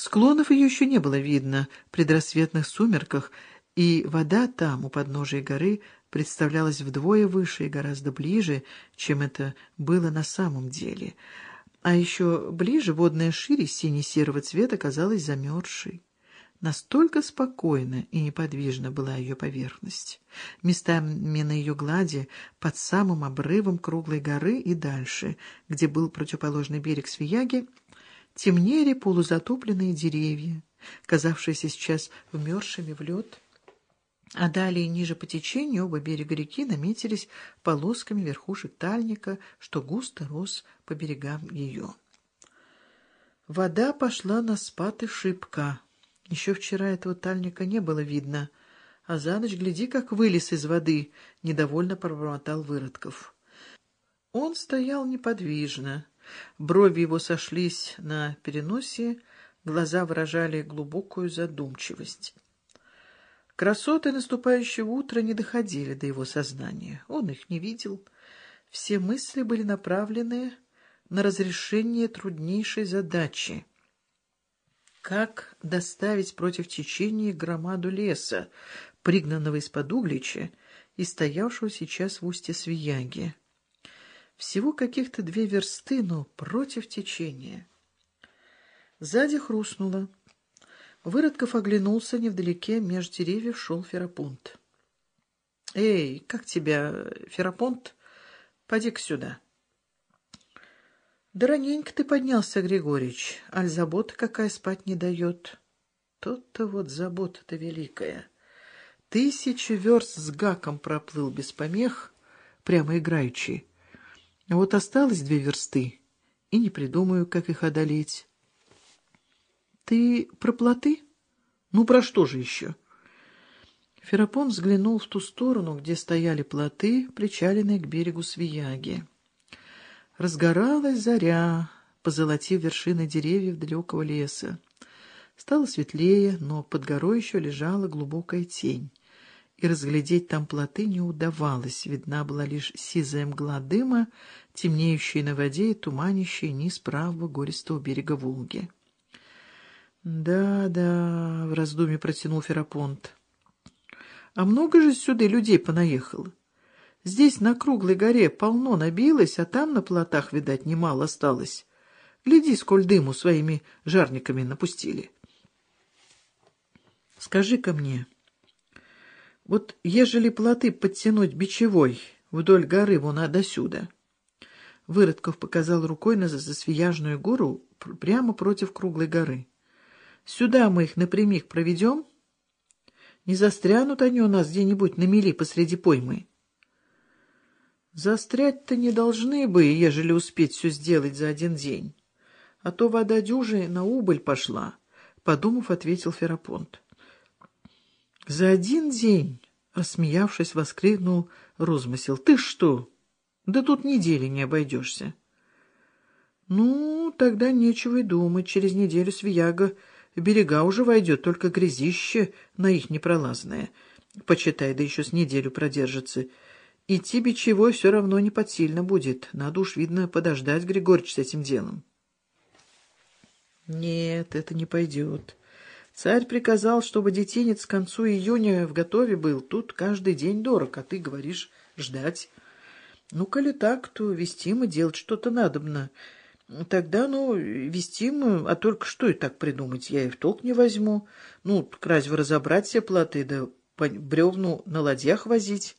Склонов ее еще не было видно в предрассветных сумерках, и вода там, у подножия горы, представлялась вдвое выше и гораздо ближе, чем это было на самом деле. А еще ближе водная шире сине-серого цвета казалась замерзшей. Настолько спокойна и неподвижна была ее поверхность. Местами на ее глади, под самым обрывом круглой горы и дальше, где был противоположный берег Свияги, темнели полузатопленные деревья, казавшиеся сейчас вмерзшими в лед, а далее ниже по течению оба берега реки наметились полосками верхушек тальника, что густо рос по берегам ее. Вода пошла на спад и шибко. Еще вчера этого тальника не было видно, а за ночь, гляди, как вылез из воды, недовольно пробормотал Выродков. Он стоял неподвижно, брови его сошлись на переносе, глаза выражали глубокую задумчивость. Красоты наступающего утра не доходили до его сознания, он их не видел. Все мысли были направлены на разрешение труднейшей задачи — как доставить против течения громаду леса, пригнанного из-под Углича и стоявшего сейчас в устье Свияги? Всего каких-то две версты, но против течения. Сзади хрустнуло. Выродков оглянулся невдалеке, меж деревьев шел Ферапонт. — Эй, как тебя, Ферапонт? Поди-ка сюда. — да раненько ты поднялся, Григорьевич, аль забота какая спать не дает. Тот-то вот забота-то великая. Тысячи верст с гаком проплыл без помех, прямо играючи. Вот осталось две версты, и не придумаю, как их одолеть. Ты про плоты? Ну, про что же еще? Ферапон взглянул в ту сторону, где стояли плоты, причаленные к берегу Свияги. Разгоралась заря, позолотив вершины деревьев далекого леса. Стало светлее, но под горой еще лежала глубокая тень, и разглядеть там плоты не удавалось, видна была лишь сизая мгла дыма, темнеющая на воде и туманящая низ правого гористого берега Волги. «Да, да», — в раздумье протянул Ферапонт. «А много же сюда людей понаехало? Здесь на круглой горе полно набилось, а там на плотах, видать, немало осталось. Гляди, сколь дыму своими жарниками напустили. Скажи-ка мне, вот ежели плоты подтянуть бичевой вдоль горы вон досюда? Выродков показал рукой на засвияжную гору прямо против круглой горы. Сюда мы их напрямик проведем? Не застрянут они у нас где-нибудь на мели посреди поймы? Застрять-то не должны бы, ежели успеть все сделать за один день. А то вода дюжи на убыль пошла, — подумав, ответил Ферапонт. — За один день, — рассмеявшись, воскликнул Розмысел. — Ты что? Да тут недели не обойдешься. — Ну, тогда нечего и думать. Через неделю Свияга берега уже войдет, только грязище на их непролазное. Почитай, да еще с неделю продержится. — Идти бичевой все равно не подсильно будет. Надо уж, видно, подождать, Григорьевич, с этим делом. Нет, это не пойдет. Царь приказал, чтобы детинец к концу июня в готове был. Тут каждый день дорог, а ты говоришь ждать. Ну, коли так, то вести мы делать что-то надобно. Тогда, ну, вести мы, а только что и так придумать, я и в толк не возьму. Ну, разве разобрать все плоты, да бревну на ладьях возить?